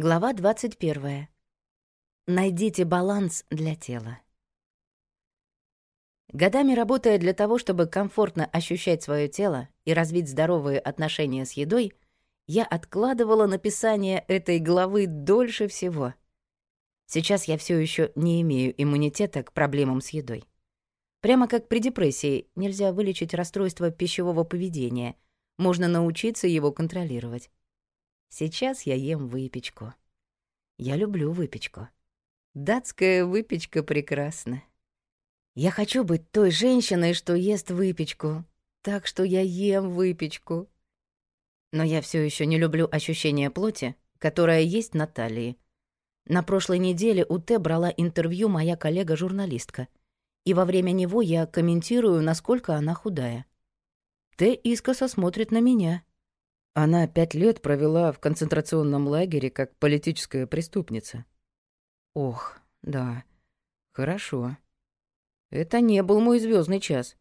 Глава 21. Найдите баланс для тела. Годами работая для того, чтобы комфортно ощущать свое тело и развить здоровые отношения с едой, я откладывала написание этой главы дольше всего. Сейчас я все еще не имею иммунитета к проблемам с едой. Прямо как при депрессии нельзя вылечить расстройство пищевого поведения, можно научиться его контролировать. Сейчас я ем выпечку. Я люблю выпечку. Датская выпечка прекрасна. Я хочу быть той женщиной, что ест выпечку, так что я ем выпечку. Но я все еще не люблю ощущение плоти, которое есть на талии. На прошлой неделе у Т брала интервью моя коллега-журналистка, и во время него я комментирую, насколько она худая. Т искоса смотрит на меня. Она пять лет провела в концентрационном лагере как политическая преступница. Ох, да, хорошо. Это не был мой звездный час.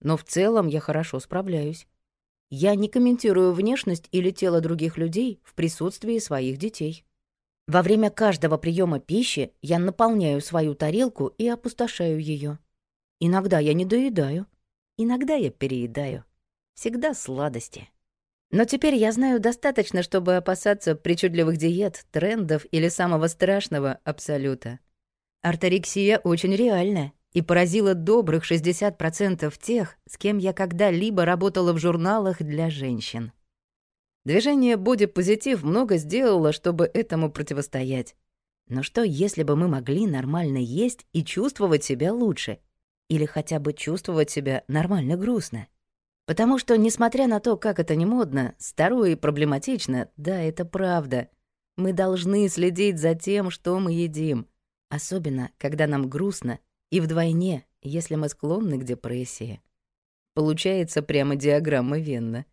Но в целом я хорошо справляюсь. Я не комментирую внешность или тело других людей в присутствии своих детей. Во время каждого приема пищи я наполняю свою тарелку и опустошаю ее. Иногда я не доедаю, иногда я переедаю. Всегда сладости. Но теперь я знаю достаточно, чтобы опасаться причудливых диет, трендов или самого страшного абсолюта. Арторексия очень реальна и поразила добрых 60% тех, с кем я когда-либо работала в журналах для женщин. Движение «Бодипозитив» много сделало, чтобы этому противостоять. Но что, если бы мы могли нормально есть и чувствовать себя лучше? Или хотя бы чувствовать себя нормально грустно? Потому что, несмотря на то, как это не модно, старо и проблематично, да, это правда. Мы должны следить за тем, что мы едим. Особенно, когда нам грустно, и вдвойне, если мы склонны к депрессии. Получается прямо диаграмма Венна.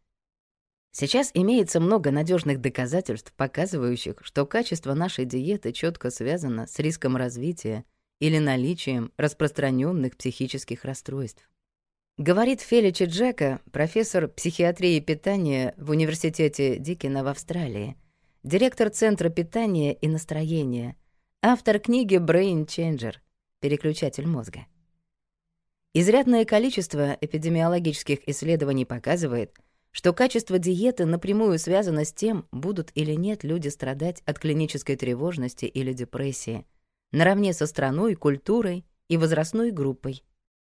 Сейчас имеется много надежных доказательств, показывающих, что качество нашей диеты четко связано с риском развития или наличием распространенных психических расстройств. Говорит Феличи Джека, профессор психиатрии питания в Университете Дикина в Австралии, директор Центра питания и настроения, автор книги «Brain Changer» — «Переключатель мозга». Изрядное количество эпидемиологических исследований показывает, что качество диеты напрямую связано с тем, будут или нет люди страдать от клинической тревожности или депрессии, наравне со страной, культурой и возрастной группой —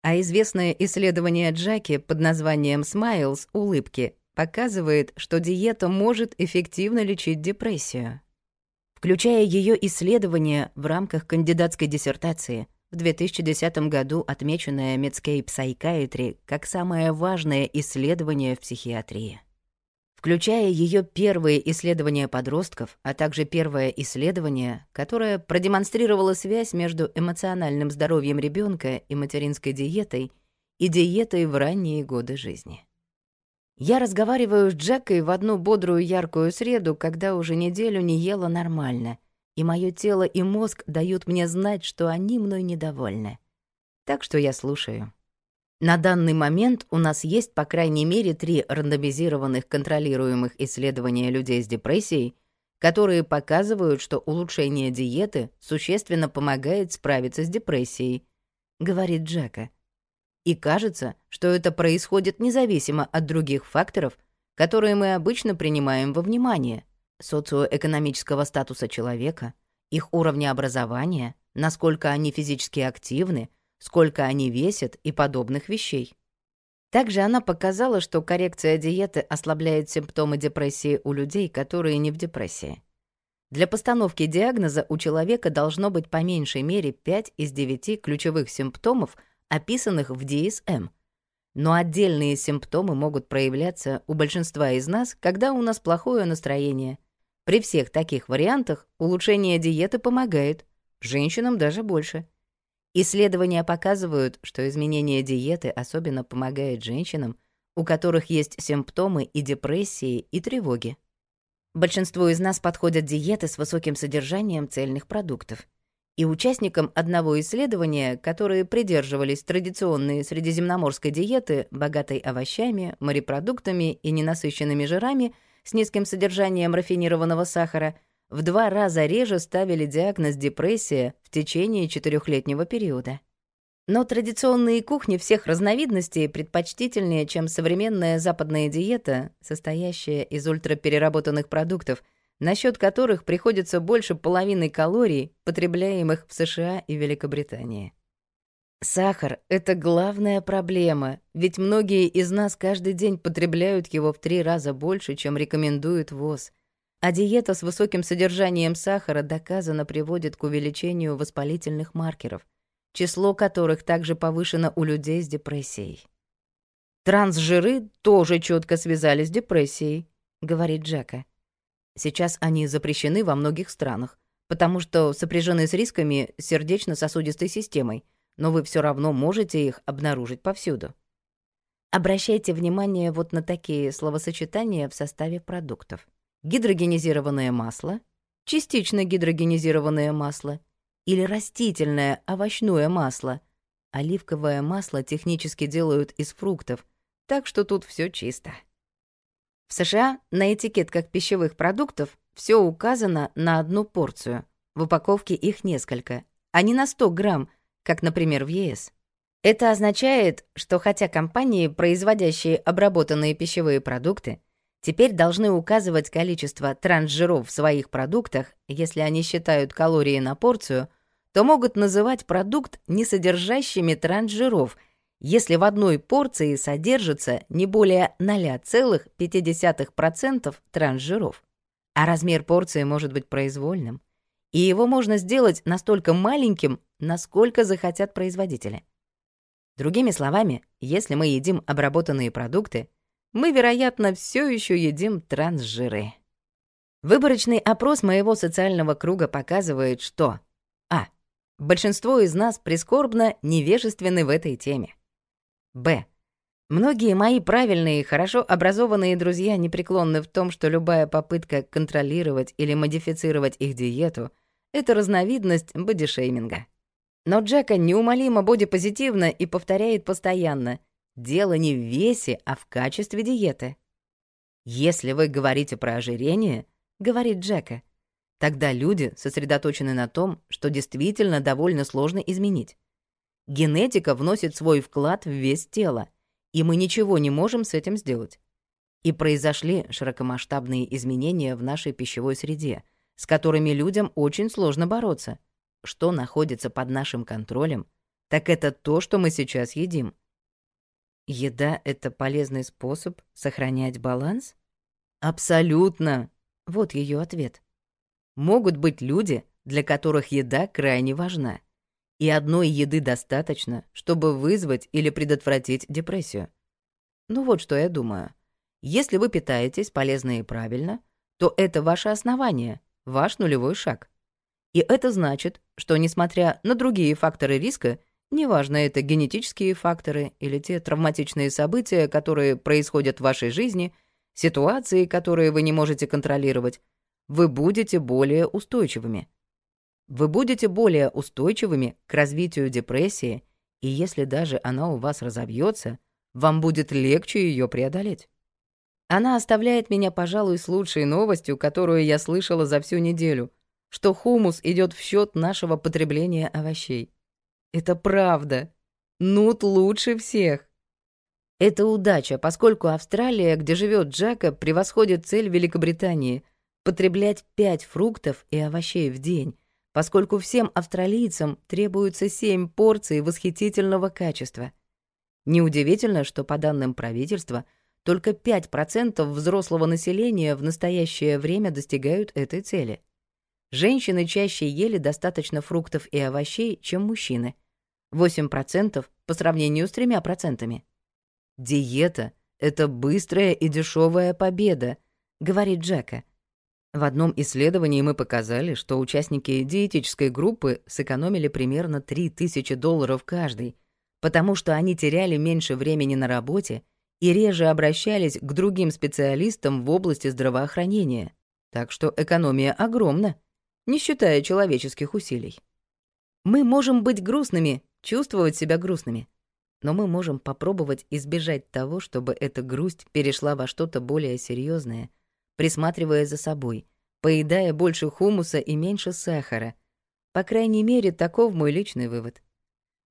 а известное исследование Джаки под названием «Смайлз» — улыбки — показывает, что диета может эффективно лечить депрессию. Включая ее исследование в рамках кандидатской диссертации, в 2010 году отмеченное Medscape Psychiatry как самое важное исследование в психиатрии включая ее первые исследования подростков, а также первое исследование, которое продемонстрировало связь между эмоциональным здоровьем ребенка и материнской диетой и диетой в ранние годы жизни. Я разговариваю с Джекой в одну бодрую яркую среду, когда уже неделю не ела нормально, и мое тело и мозг дают мне знать, что они мной недовольны. Так что я слушаю. На данный момент у нас есть по крайней мере три рандомизированных контролируемых исследования людей с депрессией, которые показывают, что улучшение диеты существенно помогает справиться с депрессией, говорит Джека. И кажется, что это происходит независимо от других факторов, которые мы обычно принимаем во внимание: социоэкономического статуса человека, их уровня образования, насколько они физически активны, сколько они весят и подобных вещей. Также она показала, что коррекция диеты ослабляет симптомы депрессии у людей, которые не в депрессии. Для постановки диагноза у человека должно быть по меньшей мере 5 из 9 ключевых симптомов, описанных в DSM. Но отдельные симптомы могут проявляться у большинства из нас, когда у нас плохое настроение. При всех таких вариантах улучшение диеты помогает, женщинам даже больше – Исследования показывают, что изменение диеты особенно помогает женщинам, у которых есть симптомы и депрессии, и тревоги. Большинству из нас подходят диеты с высоким содержанием цельных продуктов. И участникам одного исследования, которые придерживались традиционной средиземноморской диеты, богатой овощами, морепродуктами и ненасыщенными жирами, с низким содержанием рафинированного сахара – в два раза реже ставили диагноз депрессия в течение четырехлетнего периода. Но традиционные кухни всех разновидностей предпочтительнее, чем современная западная диета, состоящая из ультрапереработанных продуктов, насчет которых приходится больше половины калорий, потребляемых в США и Великобритании. Сахар — это главная проблема, ведь многие из нас каждый день потребляют его в три раза больше, чем рекомендует ВОЗ — а диета с высоким содержанием сахара доказано приводит к увеличению воспалительных маркеров, число которых также повышено у людей с депрессией. «Трансжиры тоже четко связали с депрессией», — говорит Джека. «Сейчас они запрещены во многих странах, потому что сопряжены с рисками сердечно-сосудистой системой, но вы все равно можете их обнаружить повсюду. Обращайте внимание вот на такие словосочетания в составе продуктов гидрогенизированное масло, частично гидрогенизированное масло или растительное овощное масло. Оливковое масло технически делают из фруктов, так что тут все чисто. В США на этикетках пищевых продуктов все указано на одну порцию. В упаковке их несколько, а не на 100 грамм, как, например, в ЕС. Это означает, что хотя компании, производящие обработанные пищевые продукты, теперь должны указывать количество трансжиров в своих продуктах, если они считают калории на порцию, то могут называть продукт не содержащими трансжиров, если в одной порции содержится не более 0,5% трансжиров. А размер порции может быть произвольным, и его можно сделать настолько маленьким, насколько захотят производители. Другими словами, если мы едим обработанные продукты, мы, вероятно, все еще едим трансжиры. Выборочный опрос моего социального круга показывает, что А. Большинство из нас прискорбно невежественны в этой теме. Б. Многие мои правильные и хорошо образованные друзья непреклонны в том, что любая попытка контролировать или модифицировать их диету — это разновидность бодишейминга. Но Джека неумолимо бодипозитивно и повторяет постоянно Дело не в весе, а в качестве диеты. Если вы говорите про ожирение, говорит Джека, тогда люди сосредоточены на том, что действительно довольно сложно изменить. Генетика вносит свой вклад в вес тела, и мы ничего не можем с этим сделать. И произошли широкомасштабные изменения в нашей пищевой среде, с которыми людям очень сложно бороться. Что находится под нашим контролем, так это то, что мы сейчас едим — Еда — это полезный способ сохранять баланс? Абсолютно. Вот ее ответ. Могут быть люди, для которых еда крайне важна. И одной еды достаточно, чтобы вызвать или предотвратить депрессию. Ну вот что я думаю. Если вы питаетесь полезно и правильно, то это ваше основание, ваш нулевой шаг. И это значит, что, несмотря на другие факторы риска, Неважно, это генетические факторы или те травматичные события, которые происходят в вашей жизни, ситуации, которые вы не можете контролировать, вы будете более устойчивыми. Вы будете более устойчивыми к развитию депрессии, и если даже она у вас разобьется, вам будет легче ее преодолеть. Она оставляет меня, пожалуй, с лучшей новостью, которую я слышала за всю неделю, что хумус идет в счет нашего потребления овощей. Это правда. Нут лучше всех. Это удача, поскольку Австралия, где живет Джака, превосходит цель Великобритании — потреблять пять фруктов и овощей в день, поскольку всем австралийцам требуется семь порций восхитительного качества. Неудивительно, что, по данным правительства, только 5% взрослого населения в настоящее время достигают этой цели. Женщины чаще ели достаточно фруктов и овощей, чем мужчины — 8% по сравнению с 3%. «Диета — это быстрая и дешевая победа», — говорит Джека. В одном исследовании мы показали, что участники диетической группы сэкономили примерно 3000 долларов каждый, потому что они теряли меньше времени на работе и реже обращались к другим специалистам в области здравоохранения. Так что экономия огромна, не считая человеческих усилий. Мы можем быть грустными чувствовать себя грустными. Но мы можем попробовать избежать того, чтобы эта грусть перешла во что-то более серьезное, присматривая за собой, поедая больше хумуса и меньше сахара. По крайней мере, таков мой личный вывод.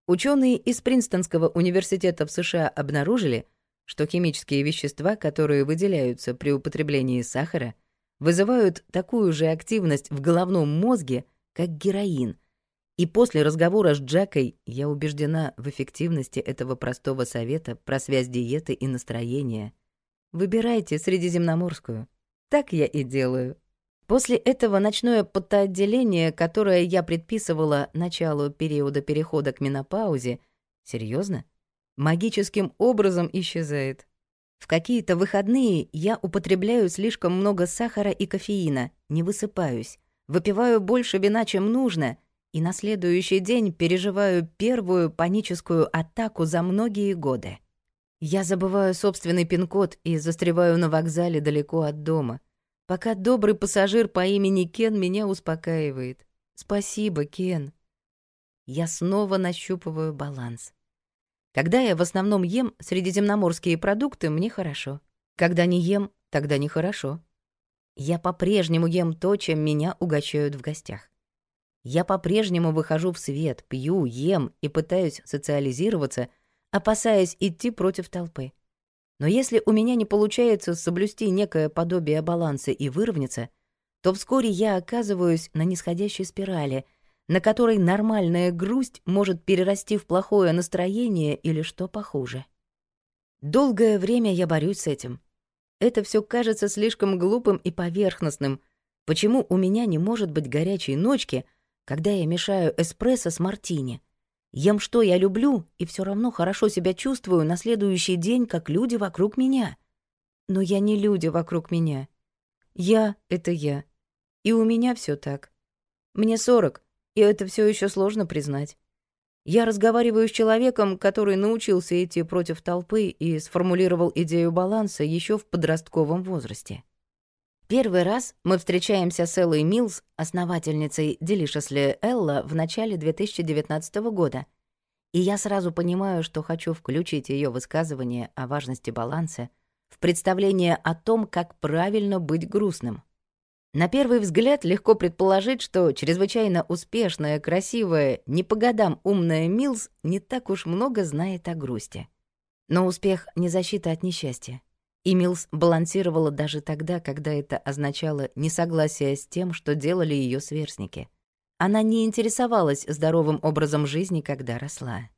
Ученые из Принстонского университета в США обнаружили, что химические вещества, которые выделяются при употреблении сахара, вызывают такую же активность в головном мозге, как героин — и после разговора с Джакой я убеждена в эффективности этого простого совета про связь диеты и настроения. Выбирайте средиземноморскую. Так я и делаю. После этого ночное потоотделение, которое я предписывала началу периода перехода к менопаузе, серьезно, магическим образом исчезает. В какие-то выходные я употребляю слишком много сахара и кофеина, не высыпаюсь, выпиваю больше вина, чем нужно — и на следующий день переживаю первую паническую атаку за многие годы. Я забываю собственный пин-код и застреваю на вокзале далеко от дома, пока добрый пассажир по имени Кен меня успокаивает. «Спасибо, Кен». Я снова нащупываю баланс. Когда я в основном ем средиземноморские продукты, мне хорошо. Когда не ем, тогда нехорошо. Я по-прежнему ем то, чем меня угощают в гостях. Я по-прежнему выхожу в свет, пью, ем и пытаюсь социализироваться, опасаясь идти против толпы. Но если у меня не получается соблюсти некое подобие баланса и выровняться, то вскоре я оказываюсь на нисходящей спирали, на которой нормальная грусть может перерасти в плохое настроение или что похуже. Долгое время я борюсь с этим. Это все кажется слишком глупым и поверхностным. Почему у меня не может быть горячей ночки — когда я мешаю эспрессо с мартини. Ем, что я люблю, и все равно хорошо себя чувствую на следующий день, как люди вокруг меня. Но я не люди вокруг меня. Я — это я. И у меня все так. Мне сорок, и это все еще сложно признать. Я разговариваю с человеком, который научился идти против толпы и сформулировал идею баланса еще в подростковом возрасте. Первый раз мы встречаемся с Эллой Милс, основательницей Делишесли Элла, в начале 2019 года. И я сразу понимаю, что хочу включить ее высказывание о важности баланса в представление о том, как правильно быть грустным. На первый взгляд легко предположить, что чрезвычайно успешная, красивая, не по годам умная Милс не так уж много знает о грусти. Но успех не защита от несчастья. И Милс балансировала даже тогда, когда это означало несогласие с тем, что делали ее сверстники. Она не интересовалась здоровым образом жизни, когда росла.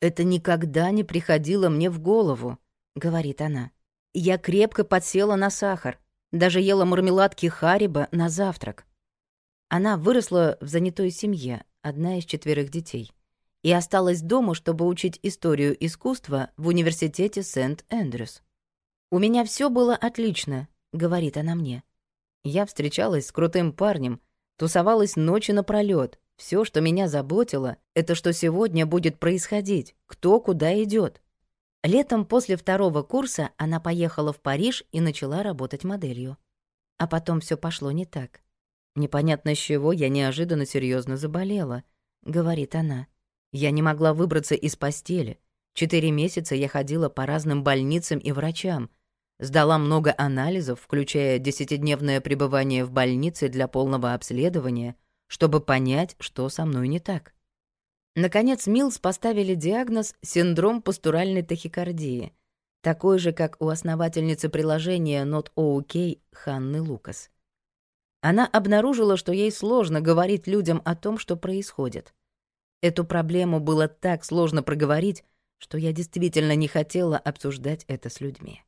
«Это никогда не приходило мне в голову», — говорит она. «Я крепко подсела на сахар, даже ела мармеладки Хариба на завтрак». Она выросла в занятой семье, одна из четверых детей, и осталась дома, чтобы учить историю искусства в университете Сент-Эндрюс. «У меня все было отлично», — говорит она мне. Я встречалась с крутым парнем, тусовалась ночи напролёт. Все, что меня заботило, это что сегодня будет происходить, кто куда идет. Летом после второго курса она поехала в Париж и начала работать моделью. А потом все пошло не так. «Непонятно с чего я неожиданно серьезно заболела», — говорит она. «Я не могла выбраться из постели. Четыре месяца я ходила по разным больницам и врачам, Сдала много анализов, включая десятидневное пребывание в больнице для полного обследования, чтобы понять, что со мной не так. Наконец, Милс поставили диагноз «синдром постуральной тахикардии», такой же, как у основательницы приложения Not OK Ханны Лукас. Она обнаружила, что ей сложно говорить людям о том, что происходит. Эту проблему было так сложно проговорить, что я действительно не хотела обсуждать это с людьми.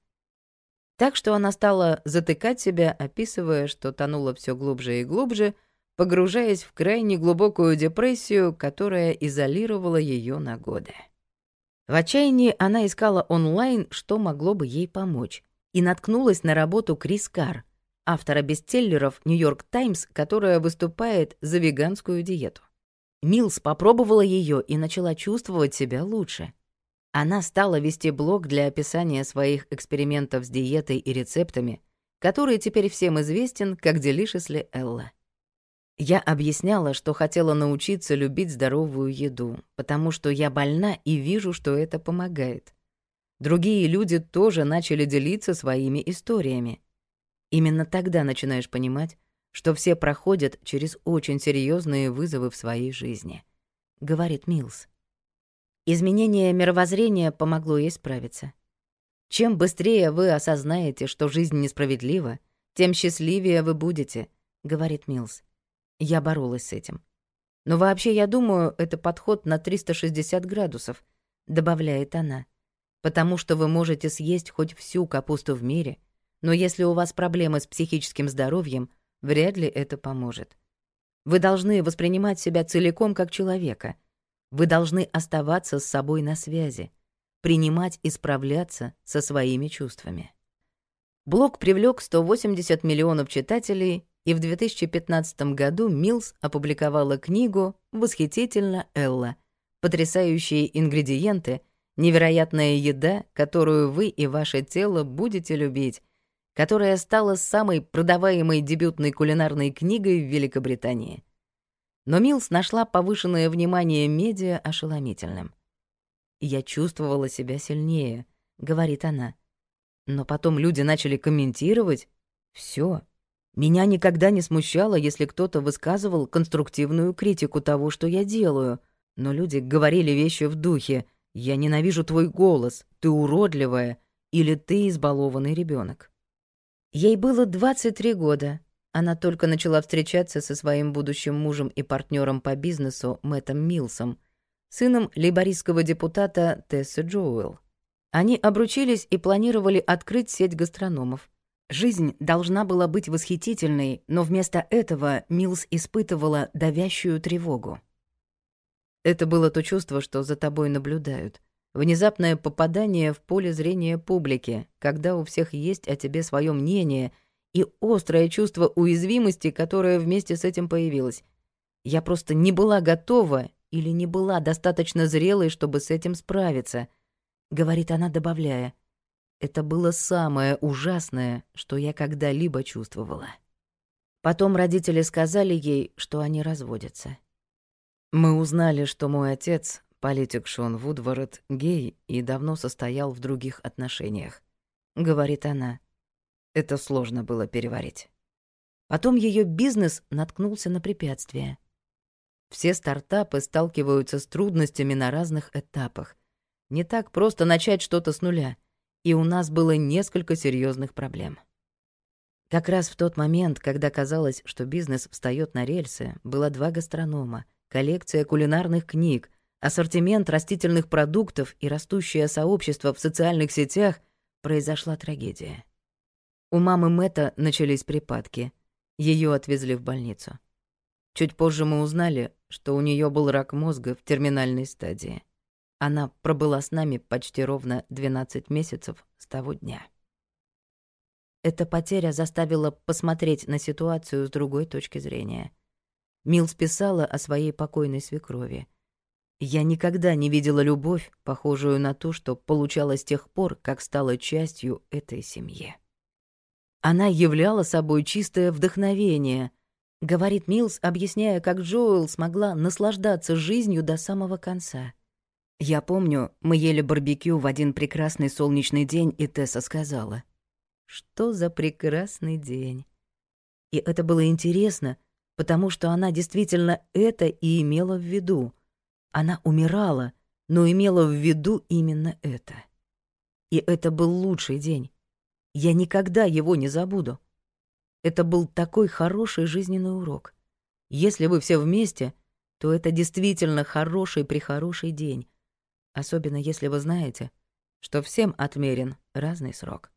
Так что она стала затыкать себя, описывая, что тонула все глубже и глубже, погружаясь в крайне глубокую депрессию, которая изолировала ее на годы. В отчаянии она искала онлайн, что могло бы ей помочь, и наткнулась на работу Крис Кар, автора бестселлеров «Нью-Йорк Таймс», которая выступает за веганскую диету. Милс попробовала ее и начала чувствовать себя лучше. Она стала вести блог для описания своих экспериментов с диетой и рецептами, который теперь всем известен как Делишесли Элла. Я объясняла, что хотела научиться любить здоровую еду, потому что я больна и вижу, что это помогает. Другие люди тоже начали делиться своими историями. Именно тогда начинаешь понимать, что все проходят через очень серьезные вызовы в своей жизни, говорит Милс. Изменение мировоззрения помогло ей справиться. Чем быстрее вы осознаете, что жизнь несправедлива, тем счастливее вы будете, говорит Милс. Я боролась с этим. Но вообще, я думаю, это подход на 360 градусов, добавляет она. Потому что вы можете съесть хоть всю капусту в мире, но если у вас проблемы с психическим здоровьем, вряд ли это поможет. Вы должны воспринимать себя целиком как человека — вы должны оставаться с собой на связи, принимать и справляться со своими чувствами. Блог привлек 180 миллионов читателей, и в 2015 году Милс опубликовала книгу «Восхитительно, Элла. Потрясающие ингредиенты. Невероятная еда, которую вы и ваше тело будете любить», которая стала самой продаваемой дебютной кулинарной книгой в Великобритании но Милс нашла повышенное внимание медиа ошеломительным. «Я чувствовала себя сильнее», — говорит она. «Но потом люди начали комментировать. Все. Меня никогда не смущало, если кто-то высказывал конструктивную критику того, что я делаю. Но люди говорили вещи в духе «Я ненавижу твой голос», «Ты уродливая» или «Ты избалованный ребенок. Ей было 23 года, она только начала встречаться со своим будущим мужем и партнером по бизнесу Мэттом Милсом, сыном лейбористского депутата Тесса Джоуэлл. Они обручились и планировали открыть сеть гастрономов. Жизнь должна была быть восхитительной, но вместо этого Милс испытывала давящую тревогу. Это было то чувство, что за тобой наблюдают. Внезапное попадание в поле зрения публики, когда у всех есть о тебе свое мнение — и острое чувство уязвимости, которое вместе с этим появилось. Я просто не была готова или не была достаточно зрелой, чтобы с этим справиться, говорит она, добавляя. Это было самое ужасное, что я когда-либо чувствовала. Потом родители сказали ей, что они разводятся. Мы узнали, что мой отец, политик Шон Вудворот, гей и давно состоял в других отношениях, говорит она. Это сложно было переварить. Потом ее бизнес наткнулся на препятствие. Все стартапы сталкиваются с трудностями на разных этапах. Не так просто начать что-то с нуля. И у нас было несколько серьезных проблем. Как раз в тот момент, когда казалось, что бизнес встает на рельсы, было два гастронома, коллекция кулинарных книг, ассортимент растительных продуктов и растущее сообщество в социальных сетях, произошла трагедия. У мамы Мэтта начались припадки. Ее отвезли в больницу. Чуть позже мы узнали, что у нее был рак мозга в терминальной стадии. Она пробыла с нами почти ровно 12 месяцев с того дня. Эта потеря заставила посмотреть на ситуацию с другой точки зрения. Мил писала о своей покойной свекрови. «Я никогда не видела любовь, похожую на ту, что получала с тех пор, как стала частью этой семьи». Она являла собой чистое вдохновение, говорит Милс, объясняя, как Джоэл смогла наслаждаться жизнью до самого конца. Я помню, мы ели барбекю в один прекрасный солнечный день, и Тесса сказала, «Что за прекрасный день?» И это было интересно, потому что она действительно это и имела в виду. Она умирала, но имела в виду именно это. И это был лучший день. Я никогда его не забуду. Это был такой хороший жизненный урок. Если вы все вместе, то это действительно хороший при хороший день, особенно если вы знаете, что всем отмерен разный срок.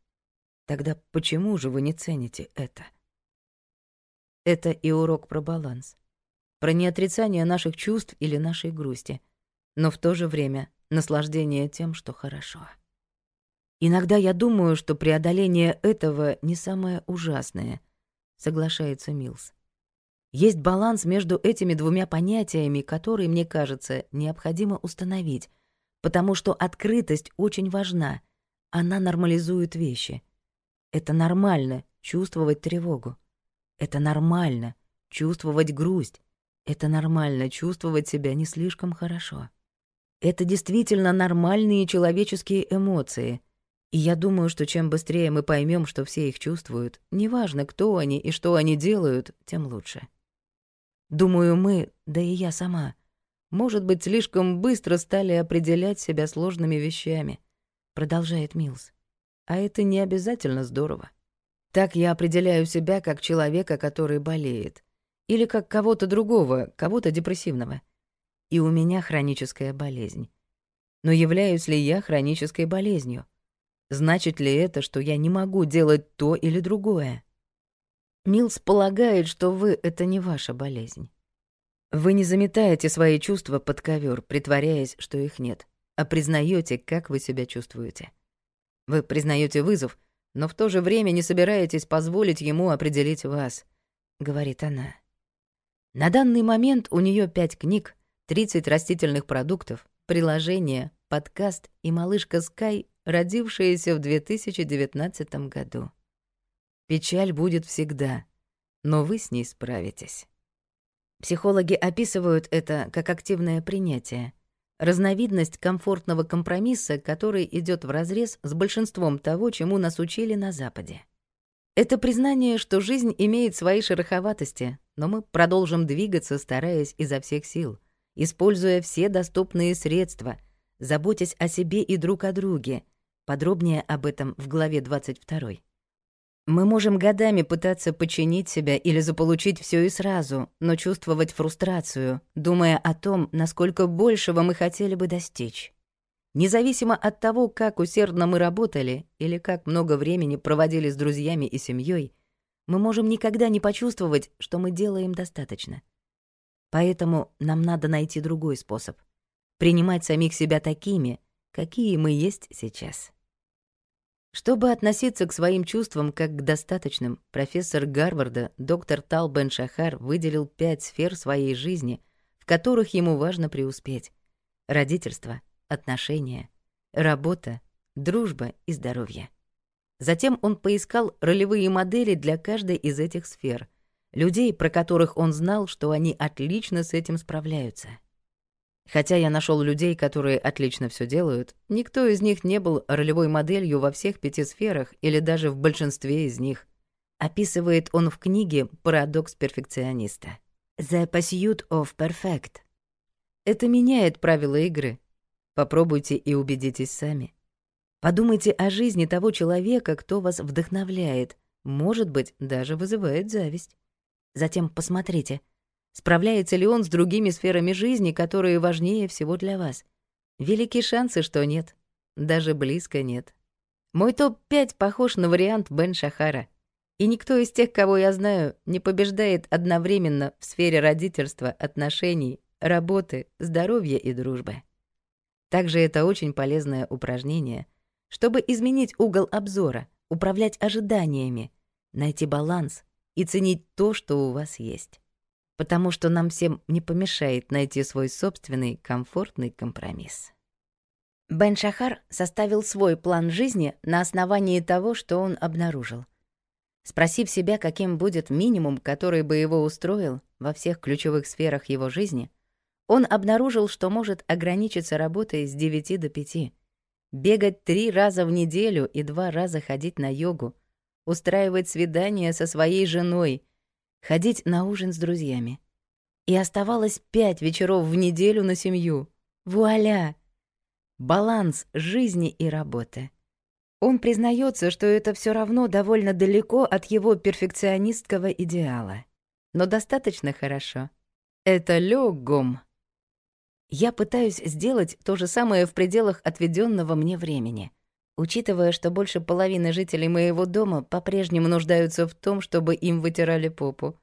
Тогда почему же вы не цените это? Это и урок про баланс, про неотрицание наших чувств или нашей грусти, но в то же время наслаждение тем, что хорошо. Иногда я думаю, что преодоление этого не самое ужасное, соглашается Милс. Есть баланс между этими двумя понятиями, которые, мне кажется, необходимо установить, потому что открытость очень важна. Она нормализует вещи. Это нормально чувствовать тревогу. Это нормально чувствовать грусть. Это нормально чувствовать себя не слишком хорошо. Это действительно нормальные человеческие эмоции, и я думаю, что чем быстрее мы поймем, что все их чувствуют, неважно, кто они и что они делают, тем лучше. Думаю, мы, да и я сама, может быть, слишком быстро стали определять себя сложными вещами, продолжает Милс. А это не обязательно здорово. Так я определяю себя как человека, который болеет, или как кого-то другого, кого-то депрессивного. И у меня хроническая болезнь. Но являюсь ли я хронической болезнью? Значит ли это, что я не могу делать то или другое? Милс полагает, что вы — это не ваша болезнь. Вы не заметаете свои чувства под ковер, притворяясь, что их нет, а признаете, как вы себя чувствуете. Вы признаете вызов, но в то же время не собираетесь позволить ему определить вас, — говорит она. На данный момент у нее пять книг, 30 растительных продуктов, приложение, подкаст и малышка Скай родившаяся в 2019 году. Печаль будет всегда, но вы с ней справитесь. Психологи описывают это как активное принятие, разновидность комфортного компромисса, который идёт вразрез с большинством того, чему нас учили на Западе. Это признание, что жизнь имеет свои шероховатости, но мы продолжим двигаться, стараясь изо всех сил, используя все доступные средства, заботясь о себе и друг о друге, Подробнее об этом в главе 22. Мы можем годами пытаться починить себя или заполучить все и сразу, но чувствовать фрустрацию, думая о том, насколько большего мы хотели бы достичь. Независимо от того, как усердно мы работали или как много времени проводили с друзьями и семьей, мы можем никогда не почувствовать, что мы делаем достаточно. Поэтому нам надо найти другой способ — принимать самих себя такими, какие мы есть сейчас. Чтобы относиться к своим чувствам как к достаточным, профессор Гарварда доктор Тал Бен Шахар выделил пять сфер своей жизни, в которых ему важно преуспеть. Родительство, отношения, работа, дружба и здоровье. Затем он поискал ролевые модели для каждой из этих сфер, людей, про которых он знал, что они отлично с этим справляются. Хотя я нашел людей, которые отлично все делают, никто из них не был ролевой моделью во всех пяти сферах или даже в большинстве из них. Описывает он в книге «Парадокс перфекциониста». «The Pursuit of Perfect». Это меняет правила игры. Попробуйте и убедитесь сами. Подумайте о жизни того человека, кто вас вдохновляет, может быть, даже вызывает зависть. Затем посмотрите — Справляется ли он с другими сферами жизни, которые важнее всего для вас? Великие шансы, что нет. Даже близко нет. Мой топ-5 похож на вариант Бен Шахара. И никто из тех, кого я знаю, не побеждает одновременно в сфере родительства, отношений, работы, здоровья и дружбы. Также это очень полезное упражнение, чтобы изменить угол обзора, управлять ожиданиями, найти баланс и ценить то, что у вас есть потому что нам всем не помешает найти свой собственный комфортный компромисс. Бен Шахар составил свой план жизни на основании того, что он обнаружил. Спросив себя, каким будет минимум, который бы его устроил во всех ключевых сферах его жизни, он обнаружил, что может ограничиться работой с 9 до 5, бегать три раза в неделю и два раза ходить на йогу, устраивать свидания со своей женой — ходить на ужин с друзьями. И оставалось пять вечеров в неделю на семью. Вуаля! Баланс жизни и работы. Он признается, что это все равно довольно далеко от его перфекционистского идеала. Но достаточно хорошо. Это легом. Я пытаюсь сделать то же самое в пределах отведенного мне времени — Учитывая, что больше половины жителей моего дома по-прежнему нуждаются в том, чтобы им вытирали попу.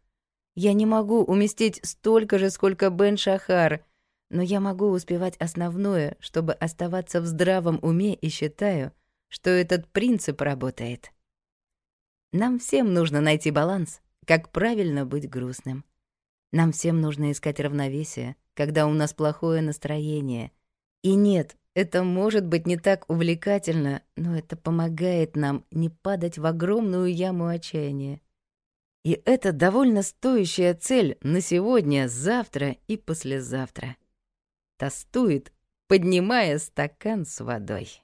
Я не могу уместить столько же, сколько Бен Шахар, но я могу успевать основное, чтобы оставаться в здравом уме и считаю, что этот принцип работает. Нам всем нужно найти баланс, как правильно быть грустным. Нам всем нужно искать равновесие, когда у нас плохое настроение. И нет это может быть не так увлекательно, но это помогает нам не падать в огромную яму отчаяния. И это довольно стоящая цель на сегодня, завтра и послезавтра. Тостует, поднимая стакан с водой.